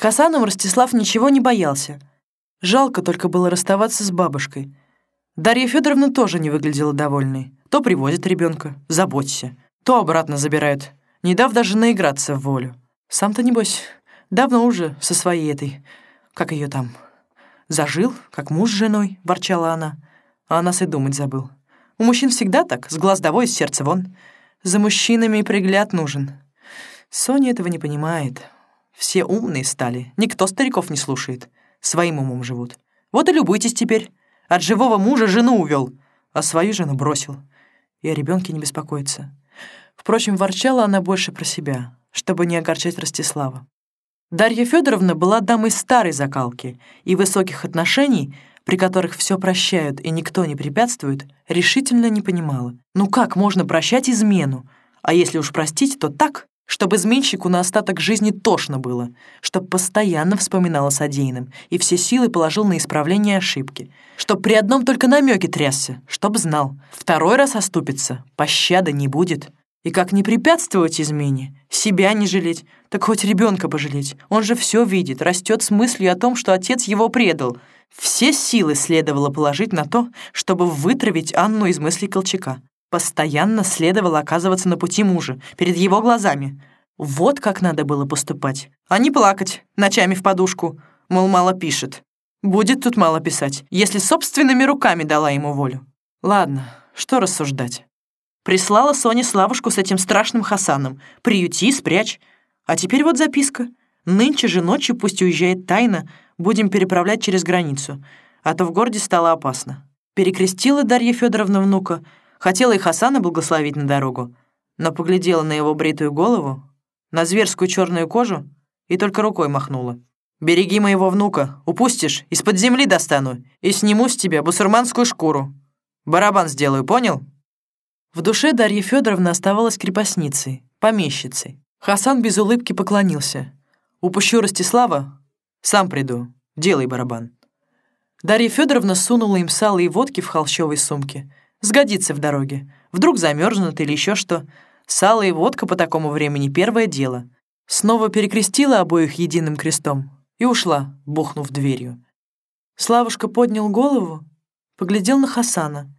Хасаном Ростислав ничего не боялся. Жалко только было расставаться с бабушкой. Дарья Федоровна тоже не выглядела довольной. То привозят ребенка, заботься, то обратно забирают, не дав даже наиграться в волю. Сам-то, небось, давно уже со своей этой, как ее там, зажил, как муж с женой, ворчала она. А о нас и думать забыл. У мужчин всегда так, с глаз довой, из сердца вон. За мужчинами и пригляд нужен. Соня этого не понимает. Все умные стали, никто стариков не слушает. Своим умом живут. Вот и любуйтесь теперь. От живого мужа жену увел, а свою жену бросил. И о ребенке не беспокоится. Впрочем, ворчала она больше про себя, чтобы не огорчать Ростислава. Дарья Федоровна была дамой старой закалки и высоких отношений, при которых все прощают и никто не препятствует, решительно не понимала. Ну как можно прощать измену? А если уж простить, то так, чтобы изменщику на остаток жизни тошно было, чтобы постоянно вспоминал о содеянном и все силы положил на исправление ошибки, чтоб при одном только намеке трясся, чтоб знал, второй раз оступится, пощады не будет. И как не препятствовать измене, себя не жалеть, так хоть ребенка пожалеть. Он же все видит, растет с мыслью о том, что отец его предал. Все силы следовало положить на то, чтобы вытравить Анну из мыслей Колчака. Постоянно следовало оказываться на пути мужа, перед его глазами. Вот как надо было поступать. А не плакать ночами в подушку, мол, мало пишет. Будет тут мало писать, если собственными руками дала ему волю. Ладно, что рассуждать. Прислала Соня Славушку с этим страшным Хасаном. Приюти, спрячь. А теперь вот записка. Нынче же ночью пусть уезжает тайно, будем переправлять через границу. А то в городе стало опасно. Перекрестила Дарья Федоровна внука, Хотела и Хасана благословить на дорогу, но поглядела на его бритую голову, на зверскую черную кожу и только рукой махнула. «Береги моего внука, упустишь, из-под земли достану и сниму с тебя бусурманскую шкуру. Барабан сделаю, понял?» В душе Дарья Федоровна оставалась крепостницей, помещицей. Хасан без улыбки поклонился. «Упущу Ростислава? Сам приду. Делай барабан». Дарья Федоровна сунула им сало и водки в холщовой сумке, Сгодится в дороге. Вдруг замерзнут или еще что. Сало и водка по такому времени — первое дело. Снова перекрестила обоих единым крестом и ушла, бухнув дверью. Славушка поднял голову, поглядел на Хасана.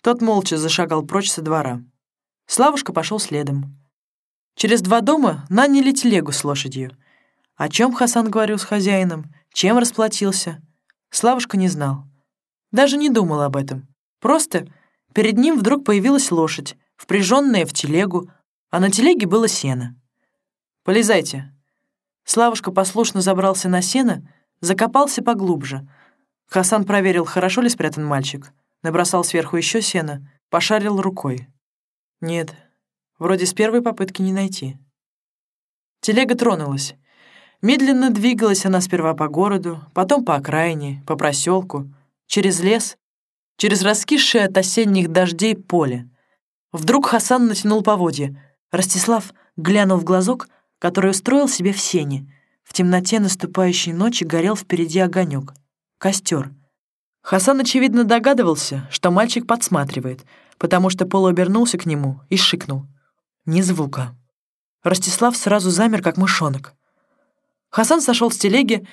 Тот молча зашагал прочь со двора. Славушка пошел следом. Через два дома наняли телегу с лошадью. О чем Хасан говорил с хозяином, чем расплатился, Славушка не знал. Даже не думал об этом. Просто Перед ним вдруг появилась лошадь, впряженная в телегу, а на телеге было сено. «Полезайте». Славушка послушно забрался на сено, закопался поглубже. Хасан проверил, хорошо ли спрятан мальчик, набросал сверху еще сено, пошарил рукой. Нет, вроде с первой попытки не найти. Телега тронулась. Медленно двигалась она сперва по городу, потом по окраине, по проселку, через лес, через раскисшее от осенних дождей поле. Вдруг Хасан натянул поводья. Ростислав глянул в глазок, который устроил себе в сене. В темноте наступающей ночи горел впереди огонек. Костер. Хасан, очевидно, догадывался, что мальчик подсматривает, потому что Пол обернулся к нему и шикнул. Ни звука. Ростислав сразу замер, как мышонок. Хасан сошел с телеги,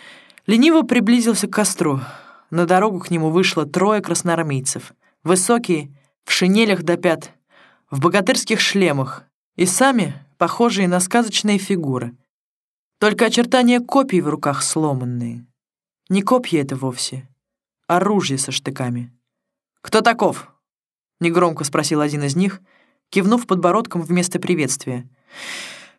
лениво приблизился к костру — на дорогу к нему вышло трое красноармейцев. Высокие, в шинелях до пят, в богатырских шлемах и сами похожие на сказочные фигуры. Только очертания копий в руках сломанные. Не копья это вовсе, а оружие со штыками. «Кто таков?» — негромко спросил один из них, кивнув подбородком вместо приветствия.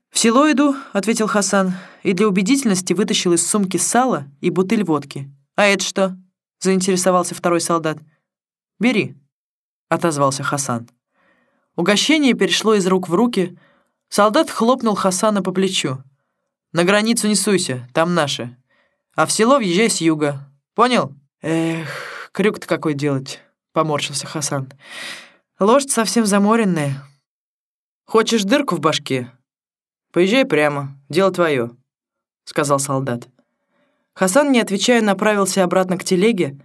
«В село иду», — ответил Хасан, и для убедительности вытащил из сумки сало и бутыль водки. «А это что?» Заинтересовался второй солдат. «Бери», — отозвался Хасан. Угощение перешло из рук в руки. Солдат хлопнул Хасана по плечу. «На границу не суйся, там наши. А в село въезжай с юга. Понял?» «Эх, крюк-то какой делать?» — поморщился Хасан. «Лошадь совсем заморенная. Хочешь дырку в башке? Поезжай прямо, дело твое», — сказал солдат. Хасан, не отвечая, направился обратно к телеге.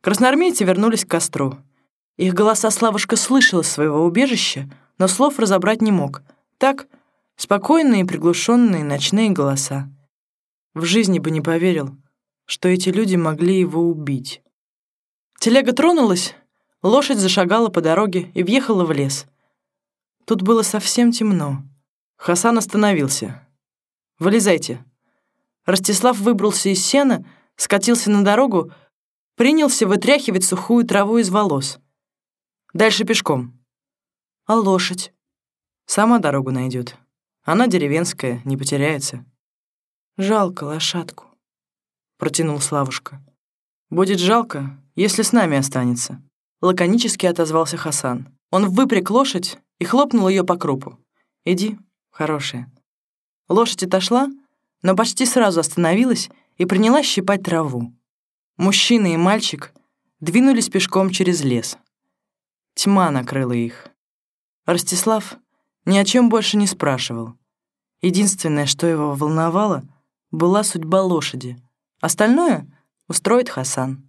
Красноармейцы вернулись к костру. Их голоса Славушка слышал из своего убежища, но слов разобрать не мог. Так, спокойные приглушенные ночные голоса. В жизни бы не поверил, что эти люди могли его убить. Телега тронулась, лошадь зашагала по дороге и въехала в лес. Тут было совсем темно. Хасан остановился. «Вылезайте». Ростислав выбрался из сена, скатился на дорогу, принялся вытряхивать сухую траву из волос. Дальше пешком. А лошадь? Сама дорогу найдет. Она деревенская, не потеряется. Жалко лошадку, протянул Славушка. Будет жалко, если с нами останется. Лаконически отозвался Хасан. Он выпряг лошадь и хлопнул ее по крупу. Иди, хорошая. Лошадь отошла, но почти сразу остановилась и принялась щипать траву. Мужчина и мальчик двинулись пешком через лес. Тьма накрыла их. Ростислав ни о чем больше не спрашивал. Единственное, что его волновало — была судьба лошади. Остальное устроит Хасан.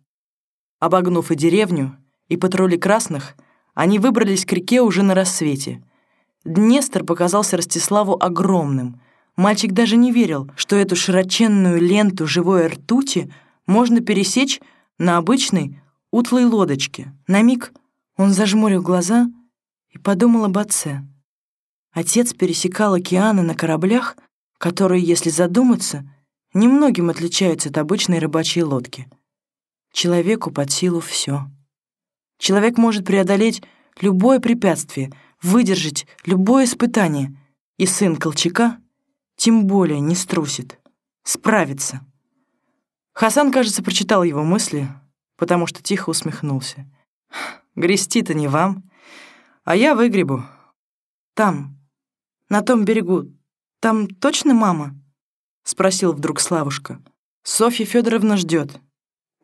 Обогнув и деревню, и патрули красных, они выбрались к реке уже на рассвете. Днестр показался Ростиславу огромным. Мальчик даже не верил, что эту широченную ленту живой ртути можно пересечь на обычной утлой лодочке. На миг он зажмурил глаза и подумал об отце. Отец пересекал океаны на кораблях, которые, если задуматься, немногим отличаются от обычной рыбачьей лодки. Человеку под силу все. Человек может преодолеть любое препятствие, выдержать любое испытание, и сын Колчака тем более не струсит, справится. Хасан, кажется, прочитал его мысли, потому что тихо усмехнулся. «Грести-то не вам, а я выгребу. Там, на том берегу, там точно мама?» — спросил вдруг Славушка. «Софья Федоровна ждет.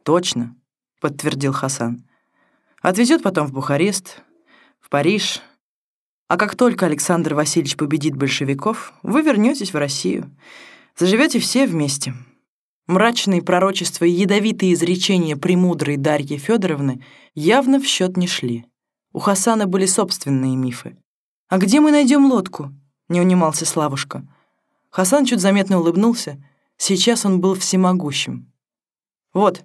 «Точно», — подтвердил Хасан. «Отвезет потом в Бухарест, в Париж. А как только Александр Васильевич победит большевиков, вы вернетесь в Россию. Заживете все вместе». Мрачные пророчества и ядовитые изречения премудрой Дарьи Федоровны явно в счет не шли. У Хасана были собственные мифы. «А где мы найдем лодку?» не унимался Славушка. Хасан чуть заметно улыбнулся. Сейчас он был всемогущим. «Вот».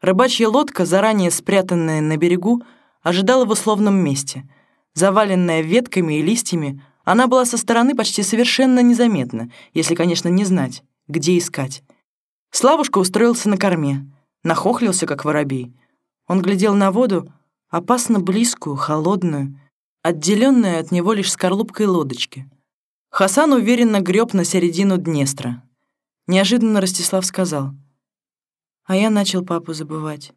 Рыбачья лодка, заранее спрятанная на берегу, ожидала в условном месте. Заваленная ветками и листьями, она была со стороны почти совершенно незаметна, если, конечно, не знать, где искать. Славушка устроился на корме, нахохлился, как воробей. Он глядел на воду, опасно близкую, холодную, отделенную от него лишь скорлупкой лодочки. Хасан уверенно греб на середину Днестра. Неожиданно Ростислав сказал. А я начал папу забывать.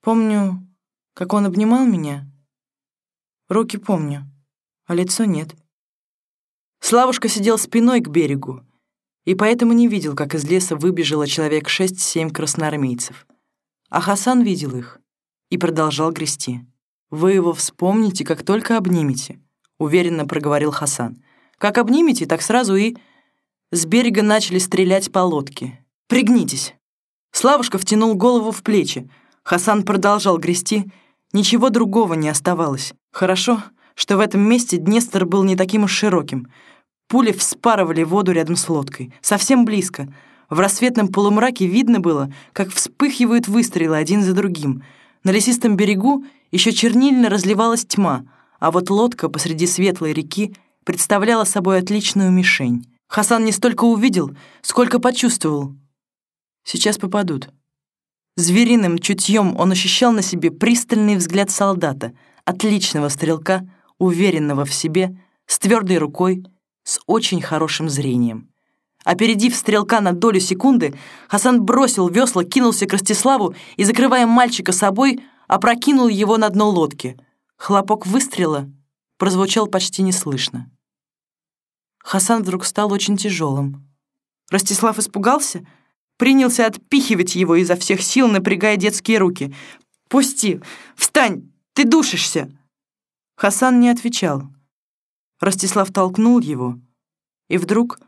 Помню, как он обнимал меня. Руки помню, а лицо нет. Славушка сидел спиной к берегу, и поэтому не видел, как из леса выбежало человек шесть-семь красноармейцев. А Хасан видел их и продолжал грести. «Вы его вспомните, как только обнимете», — уверенно проговорил Хасан. Как обнимете, так сразу и... С берега начали стрелять по лодке. «Пригнитесь!» Славушка втянул голову в плечи. Хасан продолжал грести. Ничего другого не оставалось. Хорошо, что в этом месте Днестр был не таким уж широким. Пули вспарывали воду рядом с лодкой. Совсем близко. В рассветном полумраке видно было, как вспыхивают выстрелы один за другим. На лесистом берегу еще чернильно разливалась тьма, а вот лодка посреди светлой реки представляла собой отличную мишень. Хасан не столько увидел, сколько почувствовал. Сейчас попадут. Звериным чутьем он ощущал на себе пристальный взгляд солдата, отличного стрелка, уверенного в себе, с твердой рукой, с очень хорошим зрением. Опередив стрелка на долю секунды, Хасан бросил весла, кинулся к Ростиславу и, закрывая мальчика собой, опрокинул его на дно лодки. Хлопок выстрела прозвучал почти неслышно. Хасан вдруг стал очень тяжелым. Ростислав испугался, принялся отпихивать его изо всех сил, напрягая детские руки. «Пусти! Встань! Ты душишься!» Хасан не отвечал. Ростислав толкнул его, и вдруг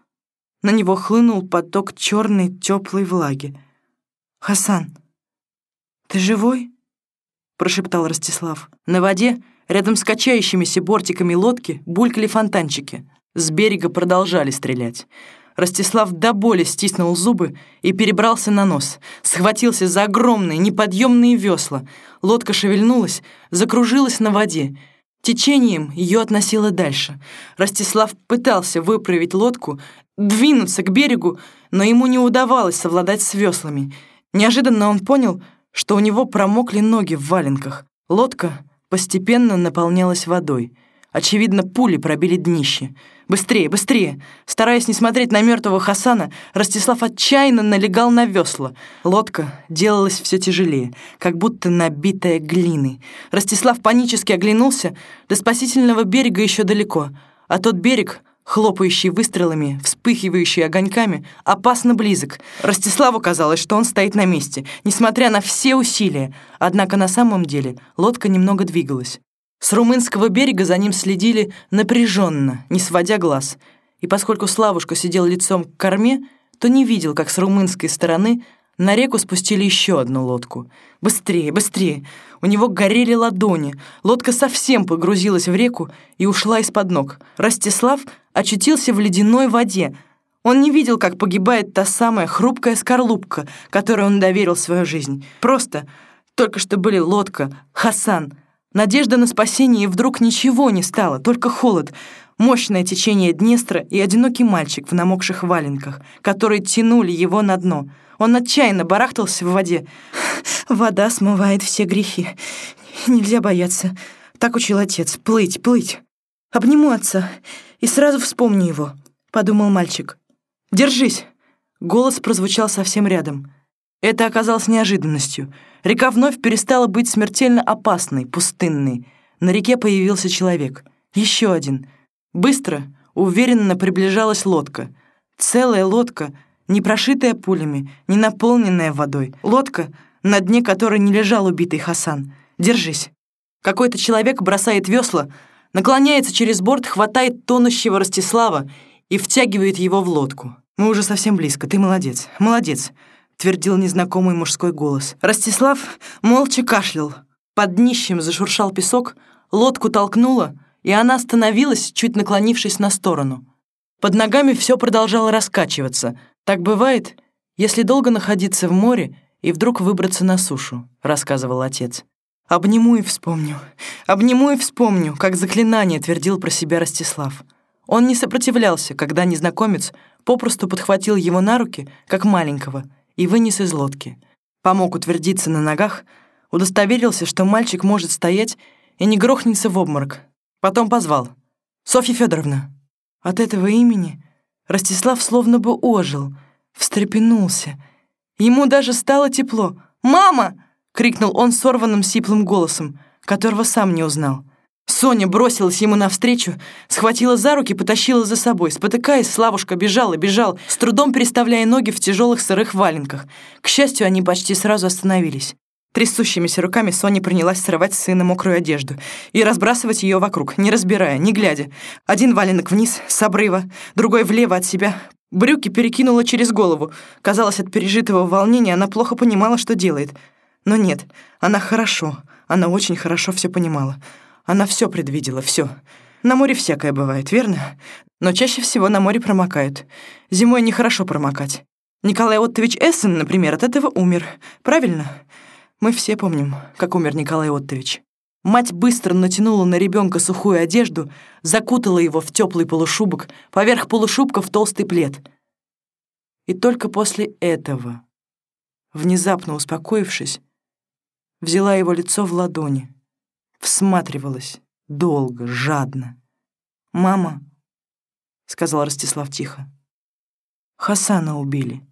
на него хлынул поток черной теплой влаги. «Хасан, ты живой?» — прошептал Ростислав. На воде Рядом с качающимися бортиками лодки булькали фонтанчики. С берега продолжали стрелять. Ростислав до боли стиснул зубы и перебрался на нос. Схватился за огромные неподъемные весла. Лодка шевельнулась, закружилась на воде. Течением ее относило дальше. Ростислав пытался выправить лодку, двинуться к берегу, но ему не удавалось совладать с веслами. Неожиданно он понял, что у него промокли ноги в валенках. Лодка постепенно наполнялась водой. Очевидно, пули пробили днище. Быстрее, быстрее! Стараясь не смотреть на мертвого Хасана, Ростислав отчаянно налегал на весла. Лодка делалась все тяжелее, как будто набитая глиной. Ростислав панически оглянулся. До спасительного берега еще далеко, а тот берег хлопающий выстрелами, вспыхивающий огоньками, опасно близок. Ростиславу казалось, что он стоит на месте, несмотря на все усилия. Однако на самом деле лодка немного двигалась. С румынского берега за ним следили напряженно, не сводя глаз. И поскольку Славушка сидел лицом к корме, то не видел, как с румынской стороны на реку спустили еще одну лодку. Быстрее, быстрее! У него горели ладони. Лодка совсем погрузилась в реку и ушла из-под ног. Ростислав очутился в ледяной воде. Он не видел, как погибает та самая хрупкая скорлупка, которой он доверил свою жизнь. Просто только что были лодка, Хасан — Надежда на спасение, и вдруг ничего не стало, только холод, мощное течение Днестра и одинокий мальчик в намокших валенках, которые тянули его на дно. Он отчаянно барахтался в воде. «Вода смывает все грехи. Нельзя бояться. Так учил отец. Плыть, плыть. Обниму отца и сразу вспомню его», — подумал мальчик. «Держись!» Голос прозвучал совсем рядом. Это оказалось неожиданностью. Река вновь перестала быть смертельно опасной, пустынной. На реке появился человек. Еще один. Быстро, уверенно приближалась лодка. Целая лодка, не прошитая пулями, не наполненная водой. Лодка, на дне которой не лежал убитый Хасан. Держись. Какой-то человек бросает весла, наклоняется через борт, хватает тонущего Ростислава и втягивает его в лодку. Мы уже совсем близко. Ты молодец. Молодец. — твердил незнакомый мужской голос. Ростислав молча кашлял. Под днищем зашуршал песок, лодку толкнуло, и она остановилась, чуть наклонившись на сторону. Под ногами все продолжало раскачиваться. Так бывает, если долго находиться в море и вдруг выбраться на сушу, рассказывал отец. «Обниму и вспомню, обниму и вспомню», как заклинание твердил про себя Ростислав. Он не сопротивлялся, когда незнакомец попросту подхватил его на руки, как маленького, и вынес из лодки. Помог утвердиться на ногах, удостоверился, что мальчик может стоять и не грохнется в обморок. Потом позвал. «Софья Федоровна. От этого имени Ростислав словно бы ожил, встрепенулся. Ему даже стало тепло. «Мама!» — крикнул он сорванным сиплым голосом, которого сам не узнал. Соня бросилась ему навстречу, схватила за руки, потащила за собой. Спотыкаясь, Славушка бежал и бежал, с трудом переставляя ноги в тяжелых сырых валенках. К счастью, они почти сразу остановились. Трясущимися руками Соня принялась срывать с сына мокрую одежду и разбрасывать ее вокруг, не разбирая, не глядя. Один валенок вниз, с обрыва, другой влево от себя. Брюки перекинула через голову. Казалось, от пережитого волнения она плохо понимала, что делает. Но нет, она хорошо, она очень хорошо все понимала. Она все предвидела, все. На море всякое бывает, верно? Но чаще всего на море промокают. Зимой нехорошо промокать. Николай Оттович Эссен, например, от этого умер. Правильно? Мы все помним, как умер Николай Оттович. Мать быстро натянула на ребенка сухую одежду, закутала его в теплый полушубок, поверх полушубка в толстый плед. И только после этого, внезапно успокоившись, взяла его лицо в ладони всматривалась, долго, жадно. «Мама», — сказал Ростислав тихо, — «Хасана убили».